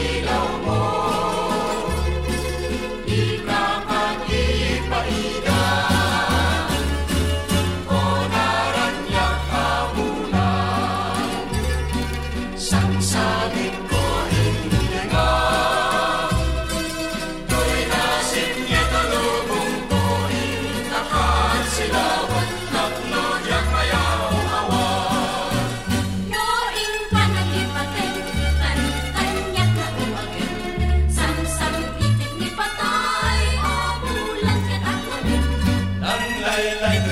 shida umo I la.